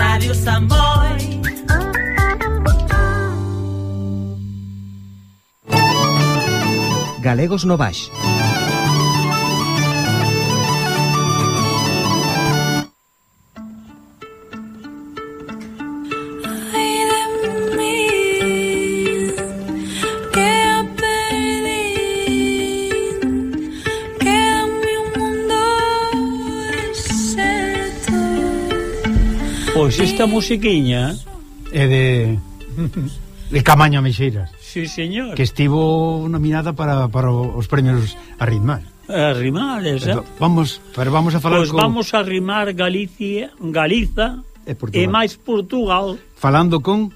Radio Samboy. Galegos no Baix. Pois pues esta musiquiña é de de Camaño Meixeiras. Sí, señor. Que estivo nominada para, para os premios Arritmar. Arrimar, esa. Entón, vamos, pero vamos a falar Pois pues con... vamos a rimar Galicia, Galiza e, Portugal. e máis Portugal. Falando con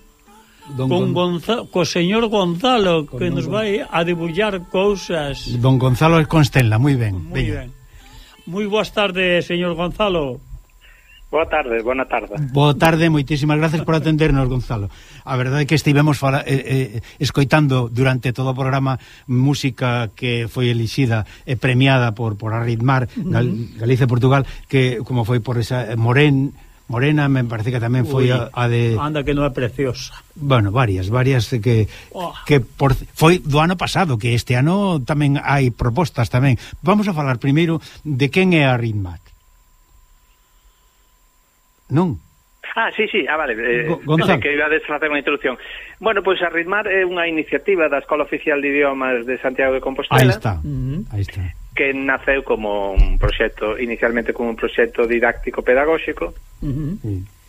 Don con Gonzalo, co señor Gonzalo que nos vai a debullar cousas. Don Gonzalo Constella, moi ben. Moi ben. Moi boas tardes, señor Gonzalo. Boa tarde, boa tarde. Boa tarde, moitísimas gracias por atendernos, Gonzalo. A verdade é que estivemos fala, eh, eh, escoitando durante todo o programa música que foi elixida e eh, premiada por por Arritmar Gal, Galicia Portugal, que como foi por esa eh, Morén Morena me parece que tamén foi Ui, a, a de Anda que non é preciosa. Bueno, varias, varias que oh. que por, foi do ano pasado, que este ano tamén hai propostas tamén. Vamos a falar primeiro de quen é Arritmar non? Ah, sí, sí, ah, vale, eh, Gonzalo. que iba a facer unha introducción. Bueno, pois pues, Arritmar é unha iniciativa da Escola Oficial de Idiomas de Santiago de Compostela. Aí está, aí está. Que naceu como un proxecto, inicialmente como un proxecto didáctico pedagóxico, uh -huh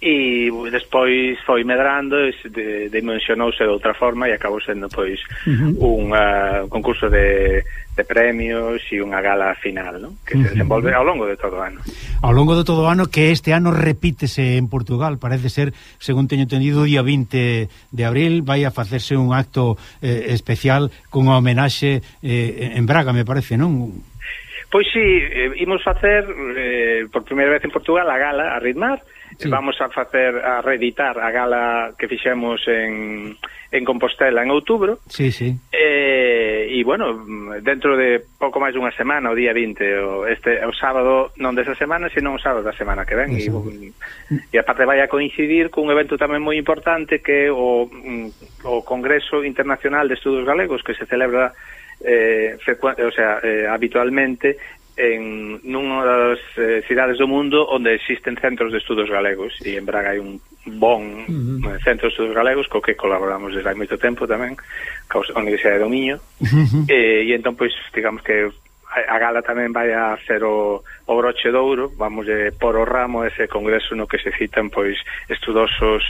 e despois foi medrando e de, dimensionouse de outra forma e acabou sendo pois uh -huh. un uh, concurso de, de premios e unha gala final ¿no? que uh -huh. se desenvolve ao longo de todo o ano ao longo de todo o ano que este ano repítese en Portugal, parece ser según teño entendido, día 20 de abril vai a facerse un acto eh, especial con homenaxe eh, en Braga, me parece, non? Pois si, sí, eh, imos facer eh, por primeira vez en Portugal a gala a ritmar sí. vamos a facer a reeditar a gala que fixemos en, en Compostela en outubro. Sí, sí. Eh, e bueno, dentro de pouco máis dunha semana, o día 20, o este o sábado non desa semana, senón o sábado da semana que ven. E, e aparte vai a coincidir cun evento tamén moi importante que o, mm, o Congreso Internacional de Estudos Galegos que se celebra eh, o sea, eh, habitualmente en nunha das eh, cidades do mundo onde existen centros de estudos galegos e en Braga hai un bon uh eh, -huh. centro de estudos galegos co que colaboramos desde hai moito tempo tamén ca Universidade do Miño uh eh, -huh. e, e entón pois digamos que a gala tamén vai a ser o, o broche de ouro, vamos de por o ramo ese congreso no que se citan pois estudosos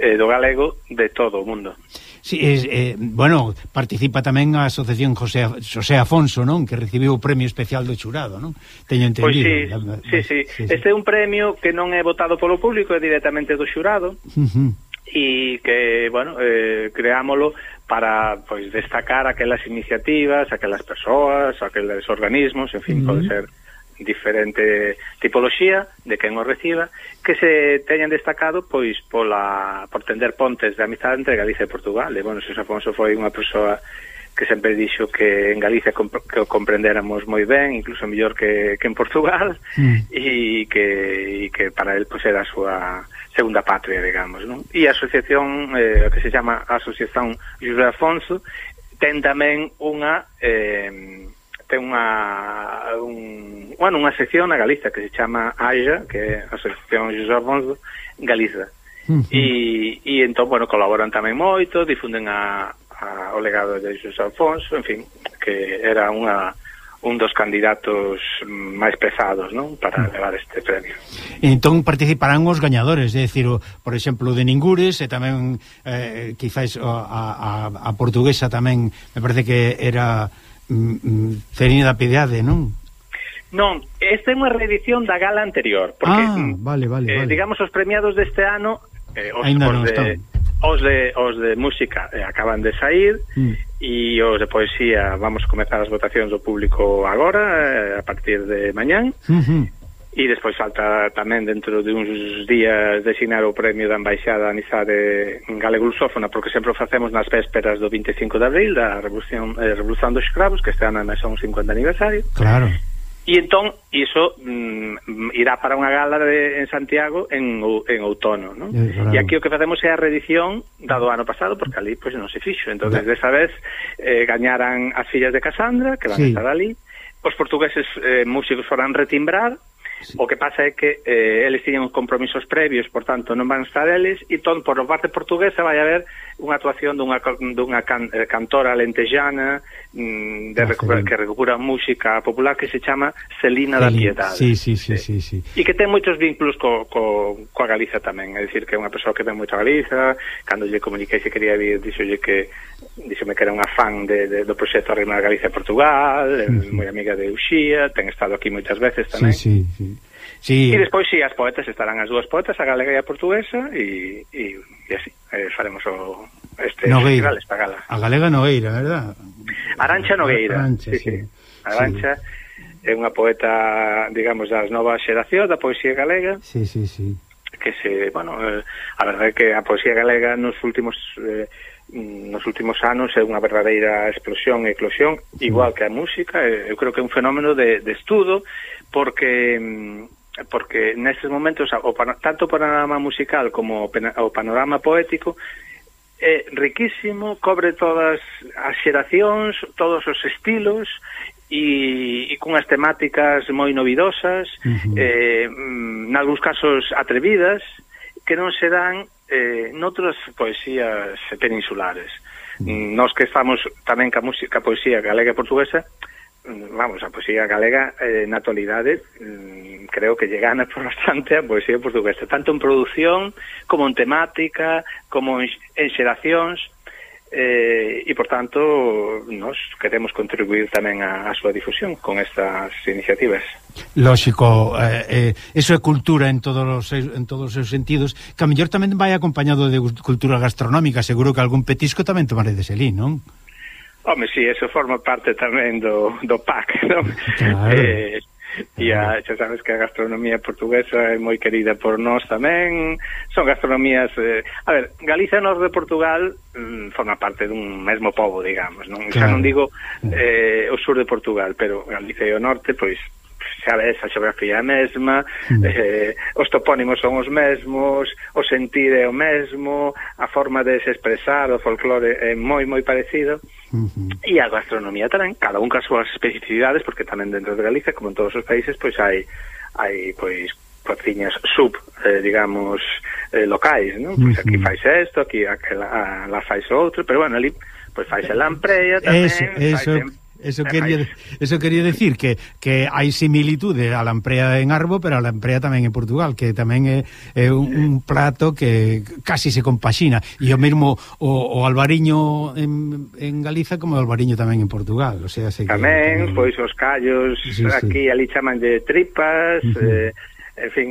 eh, do galego de todo o mundo. Sí, es, eh, bueno, participa tamén a Asociación José, José Afonso, non? Que recibiu o premio especial do xurado, non? Teño entendido. Pois sí, la, la, sí, sí. sí. Este é un premio que non é votado polo público, é directamente do xurado. Uh -huh e que, bueno, eh, creámolo para pois destacar aquelas iniciativas, aquelas persoas, aqueles organismos, en fin, uh -huh. pode ser diferente tipoloxía de quen o reciba, que se teñan destacado pois pola por tender pontes de amizade entre Galicia e Portugal. E, bueno, Xosé Afonso foi unha persoa que sempre dixo que en Galicia comp que o comprendéramos moi ben, incluso mellor que, que en Portugal, mm. e que, e que para el pues, era a súa segunda patria, digamos. Non? E a asociación, eh, que se chama Asociación José Afonso, ten tamén unha... Eh, ten unha un, bueno, unha sección na Galiza que se chama AIA, que é a Asociación José Afonso Galiza. Uh -huh. E, e entón, bueno, colaboran tamén moito, difunden a, a, o legado de Jesus Alfonso, en fin, que era unha un dos candidatos máis pesados non para mm. levar este premio. Entón participarán os gañadores, é dicir, o, por exemplo, de Ningures e tamén eh, quizás a, a, a portuguesa tamén, me parece que era mm, mm da Piedade, non? Non, esta é unha reedición da gala anterior, porque ah, vale, vale, eh, vale. digamos os premiados deste ano eh, os, Ainda os, non de, están Os de, os de música eh, acaban de sair mm. e os de poesía vamos a comezar as votacións do público agora, eh, a partir de mañán. Mm -hmm. E despois falta tamén dentro de uns días designar o premio da Embaixada Anizade eh, Galeglusófona, porque sempre o facemos nas vésperas do 25 de abril da Revolución, eh, Revolución dos Escravos, que este ano é son 50 aniversario. Claro. Eh, E entón, iso mm, irá para unha gala de, en Santiago en, en outono, non? E aquí o que facemos é a redición da do ano pasado, porque ali pois, non se fixo. Entón, da. desa vez, eh, gañaran as fillas de Casandra, que van sí. estar ali, os portugueses eh, músicos foran retimbrar, Sí. O que pasa é que eh, eles tiñen uns compromisos previos, por tanto, non van estar eles, e ton, por parte portuguesa vai haber unha actuación dunha, dunha can, eh, cantora lentejana mm, de ah, recupera, que recupera música popular que se chama Celina Celin. da Piedade. Sí, sí, sí, sí, sí, sí. E que ten moitos vínculos co, co, coa Galiza tamén, é dicir, que é unha persoa que ven moito a Galiza, cando lle comuniquei se quería vir, dixolle que díxome que era unha fan de, de, do proxecto Arrimar Galiza Portugal, sí, sí. moi amiga de Uxía, ten estado aquí moitas veces tamén. Sí, sí, sí. Sí. E despois si sí, as poetas estarán as dúas poetas, a galega e a portuguesa e, e, e así, eh, faremos o este Nogueira. festival esta gala. A galega Nogueira, verdad? Arancha Nogueira. Arancha, sí. sí. Arancha sí. é unha poeta, digamos, das novas xeracións da poesía galega. Sí, sí, sí. Que se, bueno, eh, a verdade é que a poesía galega nos últimos eh, nos últimos anos é unha verdadeira explosión e eclosión, sí. igual que a música, eu creo que é un fenómeno de, de estudo, porque mm, porque nestes momentos o, tanto o panorama musical como o panorama poético é riquísimo, cobre todas as xeracións, todos os estilos e, e cunhas temáticas moi novidosas, uh -huh. eh, mm, nalgúns casos atrevidas, que non se dan eh, noutras poesías peninsulares. Uh -huh. Nos que estamos tamén ca, música, ca poesía galega e portuguesa, vamos, a poesía galega eh, na actualidade mm, creo que llegana por bastante a poesía portuguesa, tanto en produción como en temática, como en, en xeracións, eh, e, por tanto, nos queremos contribuir tamén a, a súa difusión con estas iniciativas. Lógico, eh, eh, eso é cultura en todos os, en todos os seus sentidos, que a mellor tamén vai acompañado de cultura gastronómica, seguro que algún petisco tamén tomaredes elí, non? Home, si, eso forma parte tamén do, do PAC, non? Claro. Eh, e a, xa sabes que a gastronomía portuguesa é moi querida por nós tamén son gastronomías eh, a ver, Galiza e Norte de Portugal mm, forma parte dun mesmo povo digamos, non? Claro. xa non digo eh, o sur de Portugal pero Galicia e o Norte pois xa ves, a xeografía é a mesma, mm. eh, os topónimos son os mesmos, o sentir é o mesmo, a forma de se expresar, o folclore é moi, moi parecido, mm -hmm. e a gastronomía tamén, cada un cas súas especificidades, porque tamén dentro de Galicia, como en todos os países, pois hai, hai pois, cociñas sub, eh, digamos, eh, locais, non? Pois aquí fais isto, aquí aquela, a, la fais outro, pero bueno, ali pois fais a lampreia tamén, eso, eso, fais Eso quería eso quería decir que, que hai similitude a lamprea en Arbo, pero a lamprea tamén en Portugal, que tamén é, é un, un plato que casi se compaxina e o mesmo o, o albariño en, en Galiza como o albariño tamén en Portugal, o sea, se tamén, que, tamén pois os callos sí, sí. aquí ali chaman de tripas, uh -huh. eh en fin,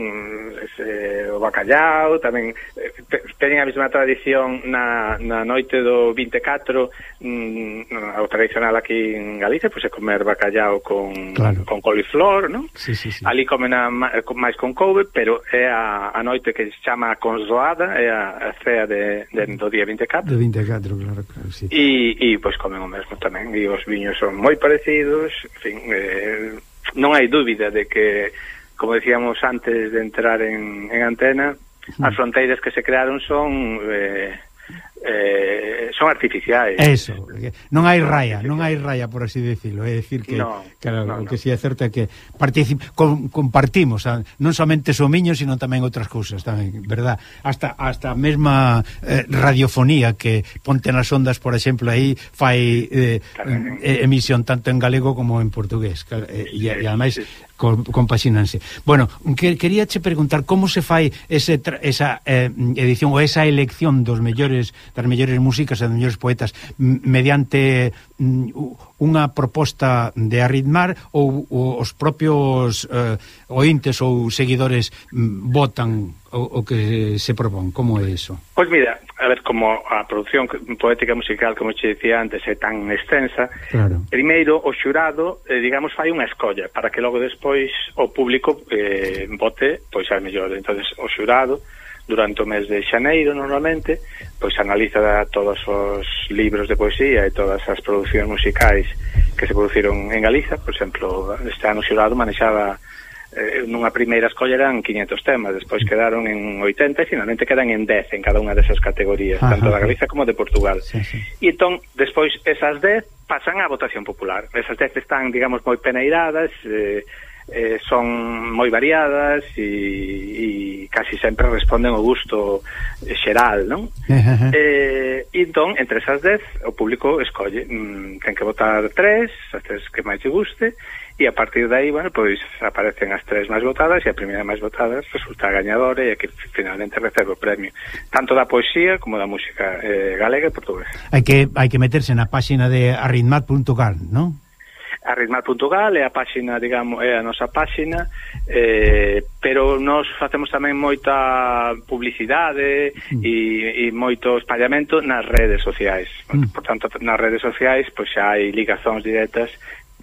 ese, eh, o bacallao, tamén eh, teñen a mesma tradición na, na noite do 24, mm, o tradicional aquí en Galicia, pois é comer bacallao con, claro. con coliflor, non? Sí, sí, sí. Ali comen a, máis con couve, pero é a, a noite que se chama consoada, é a, a cea de, de, do día 24. De 24, claro, claro, sí. E, e pois comen o mesmo tamén, e os viños son moi parecidos, en fin, eh, non hai dúbida de que como decíamos antes de entrar en, en antena, mm. as fronteiras que se crearon son eh, eh, son artificiais. Eso, non hai raya, non hai raya por así decirlo, é dicir que no, claro, no, o que no. si é certo é que particip, com, compartimos a, non somente somiño, sino tamén outras cousas tamén, verdad? Hasta hasta a mesma eh, radiofonía que ponte nas ondas, por exemplo, aí fai eh, eh, emisión tanto en galego como en portugués, eh, e, e ademais compaxinanse. Bueno, que, queríache preguntar como se fai ese, esa eh, edición ou esa elección dos mellores das mellores músicas e dos mellores poetas mediante mm, unha proposta de arritmar ou, ou os propios eh, ointes ou seguidores mm, votan o, o que se propón? Como é iso? Pois mira, a ver, como a produción poética musical, como che dicía antes, é tan extensa, claro. primeiro o xurado, eh, digamos, fai unha escolla para que logo despois o público eh, vote, pois a mellor. entonces o xurado durante o mes de xaneiro normalmente, pois analiza todos os libros de poesía e todas as producións musicais que se produciron en Galiza, por exemplo, este ano xurado manexaba eh, nunha primeira escolla eran 500 temas, despois mm. quedaron en 80 e finalmente quedan en 10 en cada unha desas categorías, Ajá. tanto da Galiza como de Portugal. Sí, sí. E entón, despois esas 10 pasan á votación popular. Esas 10 están, digamos, moi peneiradas, eh, eh, son moi variadas e, e casi sempre responden ao gusto xeral, non? Eh, e entón, entre esas dez, o público escolle, mm, ten que votar tres, as tres que máis te guste, e a partir de aí, bueno, pois aparecen as tres máis votadas e a primeira máis votada resulta gañadora e a que finalmente recebe o premio, tanto da poesía como da música eh, galega e portuguesa. Hai que hai que meterse na páxina de arritmat.gal, non? arritmar.gal é a páxina, digamos, é a nosa páxina, eh, pero nós facemos tamén moita publicidade mm. e, e moito espallamento nas redes sociais. Mm. Por tanto, nas redes sociais pois xa hai ligazóns directas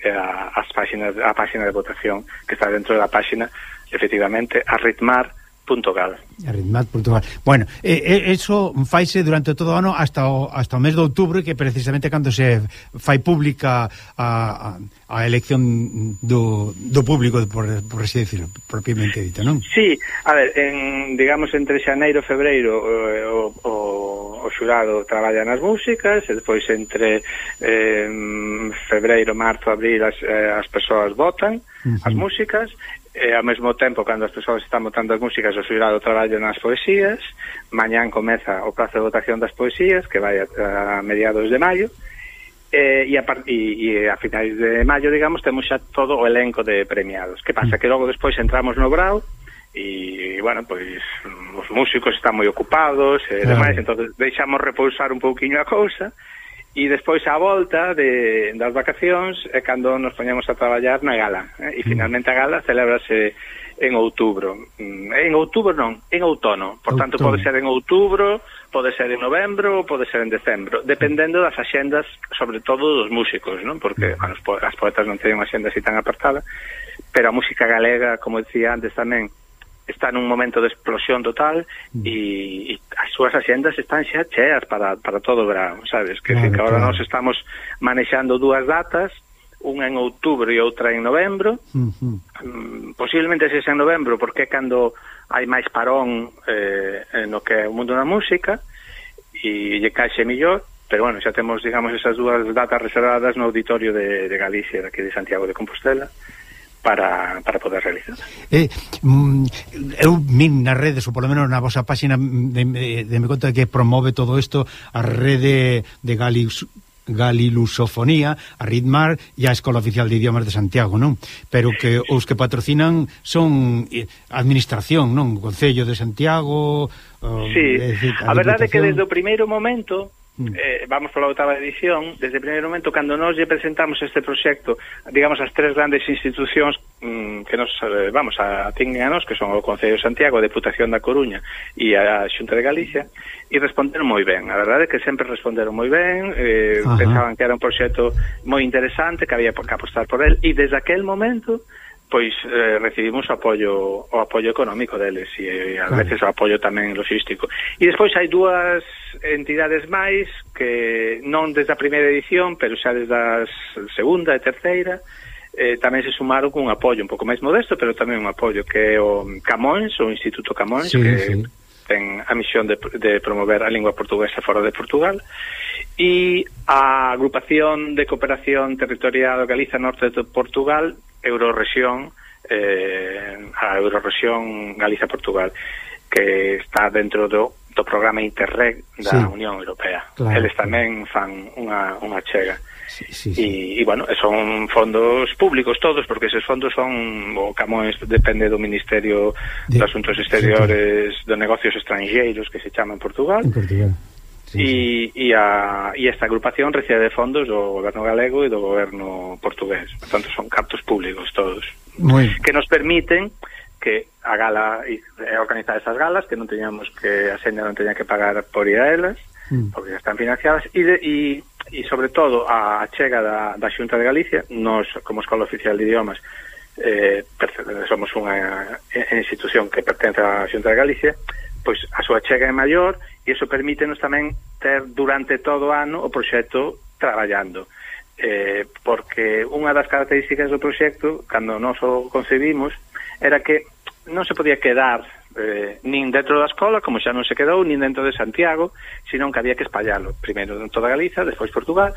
eh, a, as páxinas, a páxina de votación que está dentro da páxina, efectivamente, arritmar.gal arritmat.gal. Ritmat.gal. Bueno, eh, eso faise durante todo o ano hasta o, hasta o mes de outubro que precisamente cando se fai pública a, a, a elección do, do público por, por así decirlo, propiamente dito, non? Sí, a ver, en, digamos entre xaneiro e febreiro o, o, o xurado traballa nas músicas e depois entre eh, febreiro, marzo, abril as, eh, as persoas votan as músicas e ao mesmo tempo cando as persoas están votando as músicas o xurado traballo nas poesías. Mañán comeza o plazo de votación das poesías que vai a, a mediados de maio. E, e, a, e, e a finais de maio digamos temos xa todo o elenco de premiados. Que pasa? Mm. Que logo despois entramos no brau e, bueno, pois os músicos están moi ocupados e demais, entonces deixamos repousar un pouquiño a cousa. E despois a volta de, das vacacións é cando nos poñemos a traballar na gala. Eh? E mm. finalmente a gala celebrase en outubro. Mm, en outubro non, en outono. Por tanto, outono. pode ser en outubro, pode ser en novembro, pode ser en decembro, dependendo das axendas, sobre todo dos músicos, non? Porque mm. bueno, as poetas non teñen unha axenda así tan apartada, pero a música galega, como dicía antes tamén, está nun momento de explosión total mm. e, e as súas axendas están xa cheas para, para todo o verano, sabes? Que, claro, que agora claro. nós estamos manexando dúas datas, unha en outubro e outra en novembro. Uh -huh. Mm, posiblemente se en novembro, porque é cando hai máis parón eh, no que é o mundo da música, e lle caixe millor, pero bueno, xa temos, digamos, esas dúas datas reservadas no auditorio de, de Galicia, aquí de Santiago de Compostela para, para poder realizar. Eh, mm, eu min nas redes, ou polo menos na vosa páxina de, de, de me conta que promove todo isto a rede de Galix Galilusofonía, a Ritmar e a Escola Oficial de Idiomas de Santiago, non? Pero que os que patrocinan son eh, administración, non? O Concello de Santiago... Sí, a, a verdade é que desde o primeiro momento Mm. eh, vamos pola oitava edición, desde o primeiro momento, cando nos lle presentamos este proxecto, digamos, as tres grandes institucións mm, que nos, eh, vamos, a, atinguen a nos, que son o Concello de Santiago, a Deputación da Coruña e a Xunta de Galicia, e responderon moi ben. A verdade é que sempre responderon moi ben, eh, Ajá. pensaban que era un proxecto moi interesante, que había que apostar por él, e desde aquel momento pois eh, recibimos o apoio o apoio económico deles e, e a claro. veces o apoio tamén logístico. E despois hai dúas entidades máis que non desde a primeira edición, pero xa desde a segunda e terceira eh, tamén se sumaron cun apoio un pouco máis modesto, pero tamén un apoio que é o Camões, o Instituto Camões, sí, que sí ten a misión de, de promover a lingua portuguesa fora de Portugal e a agrupación de cooperación territorial Galiza Norte de Portugal Eurorregión eh, a Eurorregión Galiza-Portugal que está dentro do, do programa Interreg da sí. Unión Europea claro. eles tamén fan unha, unha chega Sí, sí, sí. E, e, bueno, son fondos públicos todos, porque esos fondos son o Camões depende do Ministerio de, de Asuntos Exteriores sí, de Negocios Estranxeiros, que se chama en Portugal. En Portugal. Sí, e, e, a, e esta agrupación recibe fondos do goberno galego e do goberno portugués. Por tanto, son cartos públicos todos. Muy... Que nos permiten que a gala organizar esas galas, que non teñamos que a Senda non teña que pagar por ir a elas, mm. porque están financiadas, e, de, e e sobre todo a chega da, da Xunta de Galicia. Nos como Escola Oficial de Idiomas eh, somos unha eh, eh, institución que pertence á Xunta de Galicia pois a súa chega é maior e iso permítenos tamén ter durante todo o ano o proxecto traballando. Eh, porque unha das características do proxecto cando nos o concebimos era que non se podía quedar eh, nin dentro da escola, como xa non se quedou, nin dentro de Santiago, senón que había que espallalo, primeiro en toda Galiza, despois Portugal,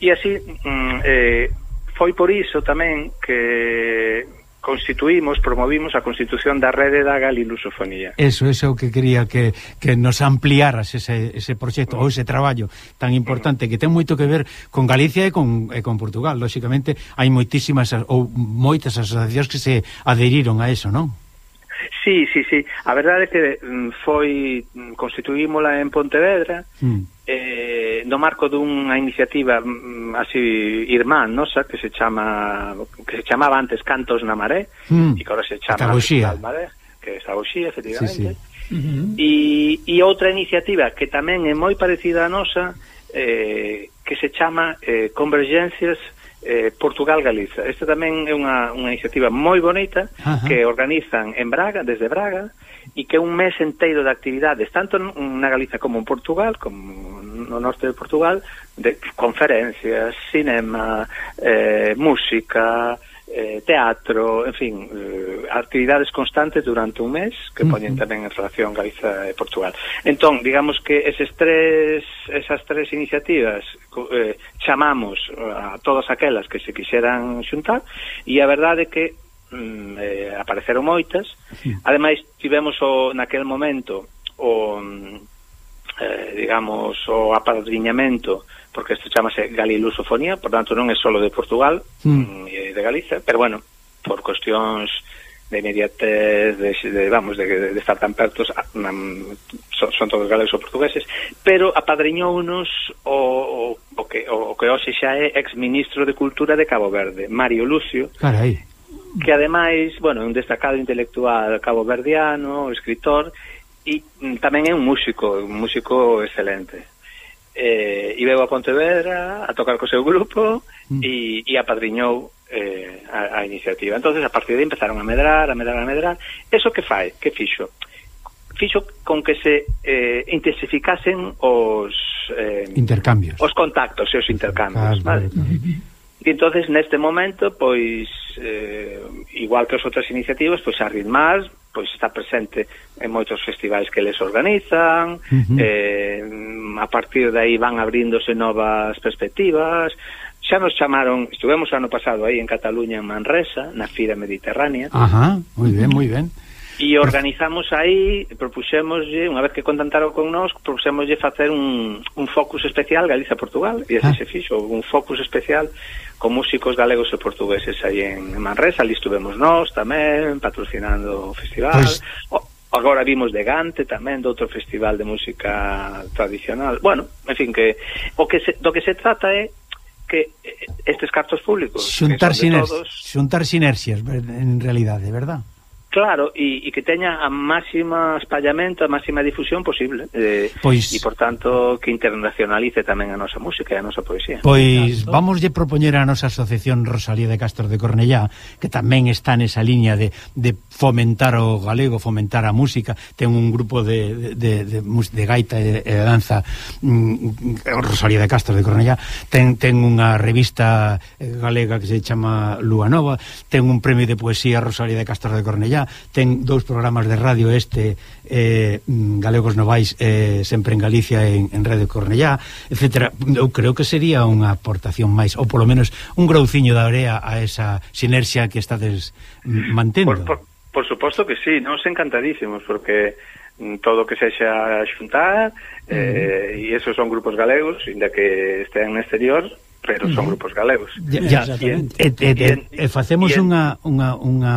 e así mm, eh, foi por iso tamén que constituímos, promovimos a constitución da rede da galilusofonía. Eso, eso é o que quería que, que nos ampliaras ese, ese proxecto mm. ou ese traballo tan importante mm. que ten moito que ver con Galicia e con, e con Portugal. Lóxicamente, hai moitísimas ou moitas asociacións que se adheriron a eso, non? Sí, sí, sí. A verdade é que mm, foi mm, constituímola en Pontevedra mm. eh, no marco dunha iniciativa mm, así irmán, nosa que se chama que se chamaba antes Cantos na Maré mm. e que agora se chama Maré, que é Saboxía, efectivamente. Sí, sí. Uh -huh. e, e outra iniciativa que tamén é moi parecida a nosa eh, que se chama eh, Convergencias eh, Portugal-Galiza. Esta tamén é unha, unha iniciativa moi bonita Ajá. que organizan en Braga, desde Braga, e que é un mes enteiro de actividades, tanto na Galiza como en Portugal, como no norte de Portugal, de conferencias, cinema, eh, música, eh, teatro, en fin, eh, actividades constantes durante un mes que uh -huh. poñen tamén en relación Galiza e Portugal. Entón, digamos que eses tres, esas tres iniciativas eh, chamamos a todas aquelas que se quixeran xuntar e a verdade é que mm, eh, apareceron moitas. Sí. Ademais, tivemos o, naquel momento o, mm, eh, digamos, o apadriñamento porque isto chamase galilusofonía, por tanto non é solo de Portugal, hmm. mm. e de Galicia, pero bueno, por cuestións de inmediatez, de, de, vamos, de, de, estar tan pertos, ah, mm, son, son todos galegos ou portugueses, pero apadriñounos o, o, o, que, o, o que hoxe xa é ex-ministro de Cultura de Cabo Verde, Mario Lucio, Carai. que ademais, bueno, un destacado intelectual caboverdiano, escritor, e mm, tamén é un músico, un músico excelente eh, e veu a Pontevedra a tocar co seu grupo mm. e, mm. e apadriñou eh, a, a iniciativa. entonces a partir de aí empezaron a medrar, a medrar, a medrar. Eso que fai? Que fixo? fixo con que se eh, intensificasen os eh, intercambios. Os contactos e os intercambios, vale? E entonces neste momento, pois eh, igual que as outras iniciativas, pois arritmás, pois está presente en moitos festivais que les organizan, uh -huh. eh, a partir de aí van abríndose novas perspectivas, xa nos chamaron, estuvemos ano pasado aí en Cataluña, en Manresa, na Fira Mediterránea. Ajá, moi ben, moi ben. E organizamos aí, propuxémoslle, unha vez que contactaron con nós, propuxémoslle facer un, un focus especial Galiza-Portugal, e así ah. se fixo, un focus especial con músicos galegos e portugueses aí en Manresa, ali estuvemos nós tamén, patrocinando o festival, Pues... O, Agora vimos de Gante tamén doutro festival de música tradicional. Bueno, en fin que o que se, do que se trata é que estes cartos públicos xuntar, sinerx todos... xuntar sinerxias en realidade, verdad? Claro, e, e que teña a máxima espallamento, a máxima difusión posible. Eh, pois, E, por tanto, que internacionalice tamén a nosa música e a nosa poesía. Pois vamos lle propoñer a nosa asociación Rosalía de Castro de Cornellá Que tamén está nesa liña de, de fomentar o galego, fomentar a música. Ten un grupo de, de, de, de, de gaita e de, de danza mm, Rosalía de Castro de Cornellá. Ten, ten unha revista eh, galega que se chama Lua Nova. Ten un premio de poesía Rosalía de Castro de Cornellá. Coruña ten dous programas de radio este eh, Galegos Novais eh, sempre en Galicia en, en Radio Cornellá, etc. Eu creo que sería unha aportación máis, ou polo menos un grouciño da orea a esa sinerxia que estades mantendo. Por, por, por suposto que sí, nos encantadísimos, porque mm, todo que sexa xuntar, eh, e mm. esos son grupos galegos, inda que estean no exterior, pero son grupos galegos. Ya, ya, e, e, e, e facemos unha, unha, unha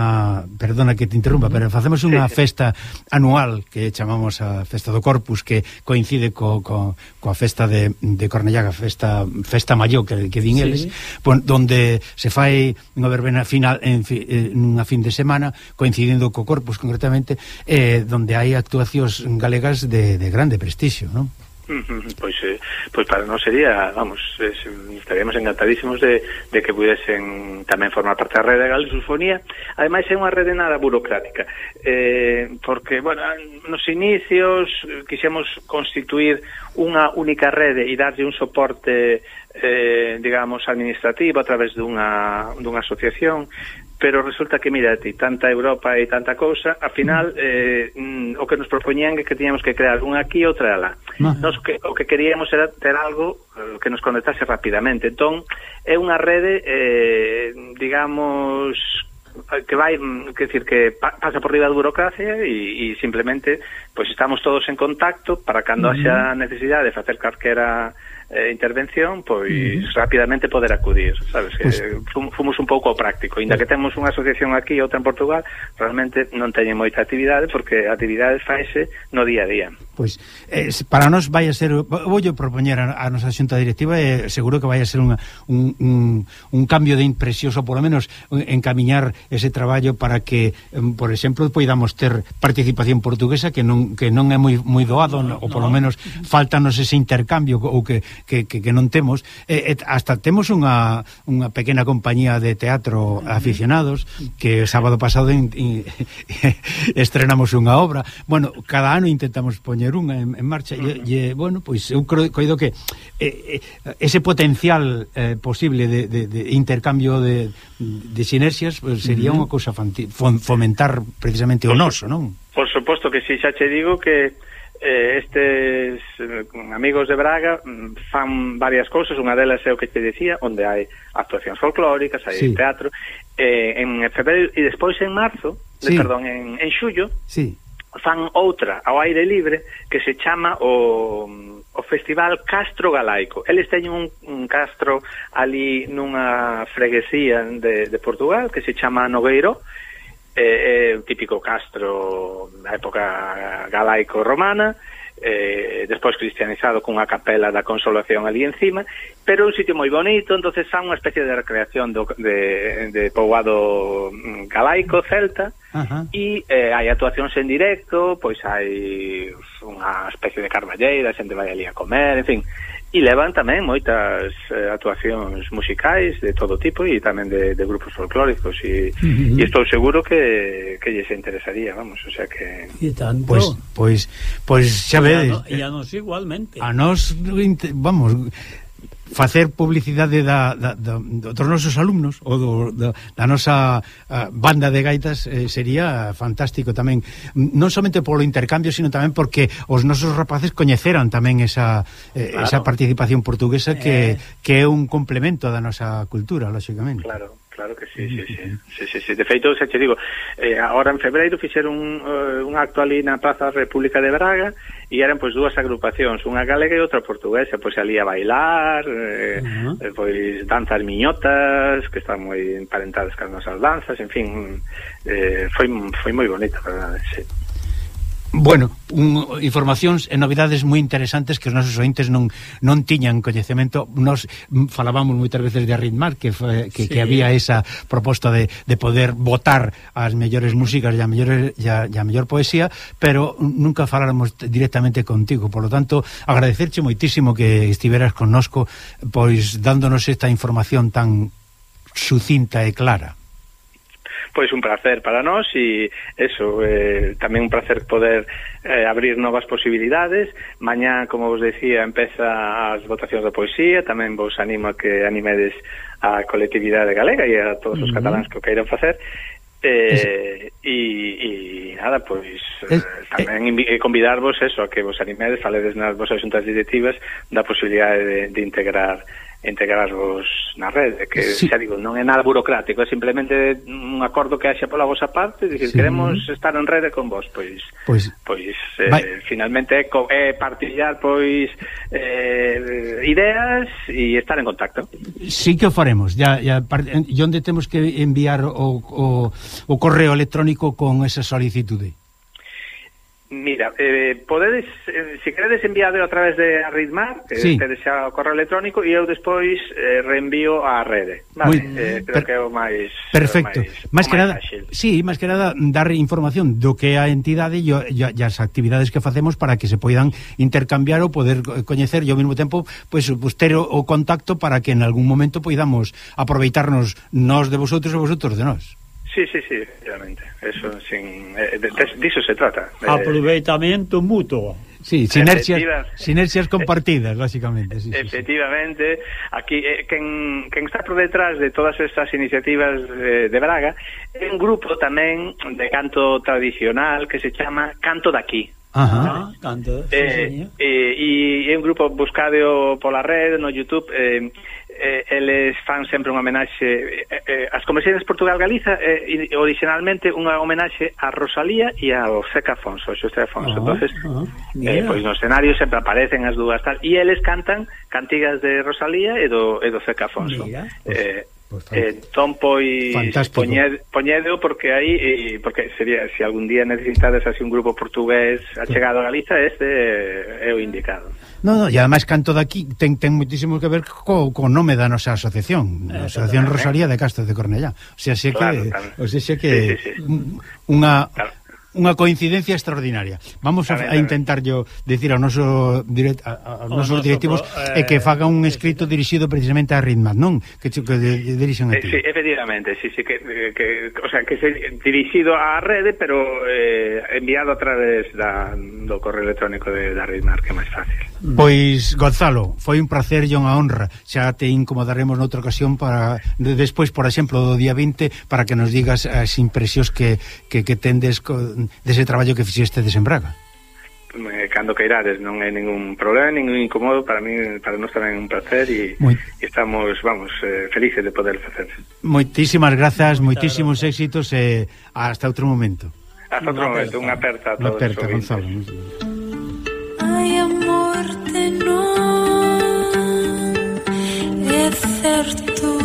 perdona que te interrumpa, pero facemos unha sí. festa anual que chamamos a Festa do Corpus que coincide co, co, coa festa de, de Cornellaga, festa festa maior que, que din sí. eles, pon, donde se fai unha verbena final en, fi, eh, en unha fin de semana coincidindo co Corpus concretamente, eh, donde hai actuacións galegas de, de grande prestixio, non? Pois, eh, pois para nós sería, vamos, eh, es, estaríamos encantadísimos de, de que pudesen tamén formar parte da rede de Galisofonía. Ademais, é unha rede nada burocrática, eh, porque, bueno, nos inicios eh, quixemos constituir unha única rede e darlle un soporte eh, digamos, administrativo a través dunha, dunha asociación pero resulta que, mira, ti tanta Europa e tanta cousa, a final mm. eh, mm, o que nos propoñían é que teníamos que crear unha aquí e outra alá. Nos que, o que queríamos era ter algo eh, que nos conectase rapidamente. Entón, é unha rede, eh, digamos, que vai, mm, que decir que pa, pasa por riba da burocracia e, e simplemente pois pues, estamos todos en contacto para cando uh -huh. haxa necesidade de facer calquera eh, intervención, pois mm. rapidamente poder acudir, sabes? Que fomos un pouco ao práctico, ainda que temos unha asociación aquí e outra en Portugal, realmente non teñen moita actividade porque a actividade faise no día a día. Pois eh, para nós vai a ser voulle propoñer a, a nosa xunta directiva e eh, seguro que vai a ser unha, un, un, un cambio de impresión, ou polo menos encamiñar ese traballo para que, por exemplo, poidamos ter participación portuguesa que non que non é moi moi doado no, no, ou polo no. menos faltanos ese intercambio ou que que, que, que non temos. E, e hasta temos unha, unha pequena compañía de teatro aficionados que sábado pasado in, in, estrenamos unha obra. Bueno, cada ano intentamos poñer unha en, en marcha. E, e bueno, pois eu creo, coido que e, e, ese potencial eh, posible de, de, de intercambio de, de sinerxias pues, sería unha cousa fomentar precisamente o noso, non? Por suposto que si xa che digo que eh, estes eh, amigos de Braga mm, fan varias cousas, unha delas é o que te decía, onde hai actuacións folclóricas, hai sí. teatro, eh, en febreiro e despois en marzo, eh, sí. de, perdón, en, en xullo, sí. fan outra ao aire libre que se chama o, mm, o Festival Castro Galaico. Eles teñen un, un castro ali nunha freguesía de, de Portugal que se chama Nogueiro, é, é o típico castro da época galaico-romana, eh, despois cristianizado cunha capela da consolación ali encima, pero un sitio moi bonito, entonces xa unha especie de recreación do, de, de poboado mm, galaico, celta, uh -huh. e eh, hai actuacións en directo, pois hai unha especie de carballeira, xente vai ali a comer, en fin, E levan tamén moitas eh, actuacións musicais de todo tipo e tamén de, de grupos folclóricos e, uh -huh. e estou seguro que, que lles interesaría, vamos, o sea que... E tanto... Pois, pues, pois, pois xa vedes... E a nos igualmente. A nos, vamos facer publicidade da, da, da, dos nosos alumnos ou do, da, da nosa ah, banda de gaitas eh, sería fantástico tamén non somente polo intercambio sino tamén porque os nosos rapaces coñeceran tamén esa, eh, claro. esa participación portuguesa que, eh... que é un complemento da nosa cultura, lóxicamente Claro claro que sí, sí, sí. sí, sí, sí. De feito, xa che digo, eh, agora en febreiro fixeron un, uh, un acto ali na Praza República de Braga e eran pois dúas agrupacións, unha galega e outra portuguesa, pois ali a bailar, eh, uh eh, -huh. pois danzas miñotas, que están moi emparentadas cas nosas danzas, en fin, eh, foi, foi moi bonito, verdade, sí. Bueno, un, informacións e novidades moi interesantes que os nosos ointes non non tiñan coñecemento. Nos falábamos moitas veces de Ritmar que foi, que, sí. que había esa proposta de, de poder votar as mellores músicas e a mellor e a, e a mellor poesía, pero nunca faláramos directamente contigo. Por lo tanto, agradecerche moitísimo que estiveras connosco pois dándonos esta información tan sucinta e clara pois un placer para nós e eso, eh, tamén un placer poder eh, abrir novas posibilidades. Mañá, como vos decía, empeza as votacións da poesía, tamén vos animo a que animedes a colectividade galega e a todos os uh -huh. cataláns que o queiran facer Eh, e, e nada, pois tamén eh, convidarvos eso, a que vos animedes, faledes nas vosas xuntas directivas da posibilidade de, de integrar integrarvos na rede, que sí. xa digo, non é nada burocrático, é simplemente un acordo que haxa pola vosa parte, dicir, sí. queremos estar en rede con vos, pois pois, pois eh, finalmente é, é partillar pois eh, ideas e estar en contacto. Sí que o faremos, ya, ya e onde temos que enviar o, o, o correo electrónico con esa solicitude? Mira, eh, podedes, eh, se queredes enviade a través de Arritmar, que sí. tedes xa o correo electrónico, e eu despois eh, reenvío á rede. Vale, Muy, eh, creo que é o máis... Perfecto. O máis, que nada, áxil. sí, máis que nada, dar información do que é a entidade e, e, e as actividades que facemos para que se poidan intercambiar ou poder coñecer e ao mesmo tempo pues, pues, ter o, o contacto para que en algún momento poidamos aproveitarnos nós de vosotros e vosotros de nós. Sí, sí, sí, efectivamente. Eso, sin, eh, de, de, de se trata. Eh, Aproveitamento mutuo. Sí, eh, sinerxias, Efectiva, sinerxias eh, compartidas, básicamente. Sí, efectivamente, sí, sí. aquí eh, quen, quen está por detrás de todas estas iniciativas eh, de Braga é un grupo tamén de canto tradicional que se chama Canto daqui. Ajá, ¿vale? Ah, canto. Eh, eh, e é un grupo buscado pola red no YouTube eh, eh, eles fan sempre unha homenaxe eh, eh, as conversacións Portugal-Galiza eh, originalmente unha homenaxe a Rosalía e ao Seca Afonso, Xosé Afonso. ah, entonces, ah, eh, pois no escenario sempre aparecen as dúas tal e eles cantan cantigas de Rosalía e do, e do Seca Afonso. Mira, eh, pues... eh, Pois eh, entón, pois, Fantástico. poñed, poñedo porque aí, porque sería, se algún día necesitades así un grupo portugués achegado a Galiza, este é o indicado. No, no, e ademais canto daqui ten, ten muitísimo que ver co, co nome da nosa asociación, eh, a Asociación Rosaría de Castro de Cornellá. O sea, xe que, claro, claro. O sea, xe que sí, sí, sí. unha... Claro unha coincidencia extraordinaria. Vamos a, a, intentar yo decir ao noso direct, a, aos nosos noso directivos pro, eh, que faga un escrito dirixido precisamente a Ritmat, non? Que, que dirixen a ti. Sí, efectivamente, sí, sí, que, que, o sea, que se dirixido á rede, pero eh, enviado a través da, do correo electrónico de, da Ritmat, que é máis fácil. Pois, Gonzalo, foi un placer e unha honra. Xa te incomodaremos noutra ocasión para de, despois, por exemplo, do día 20, para que nos digas as impresións que, que, que tendes co, dese traballo que fixestedes en Braga eh, cando queirades, non é ningún problema, ningún incomodo, para mí para nós tamén é un placer e, Moi... e estamos, vamos, eh, felices de poder facer. Moitísimas grazas, moitísimos éxitos e hasta outro momento. Hasta outro momento, unha aperta a todos. Unha aperta, Gonzalo. Hai amor de non é certo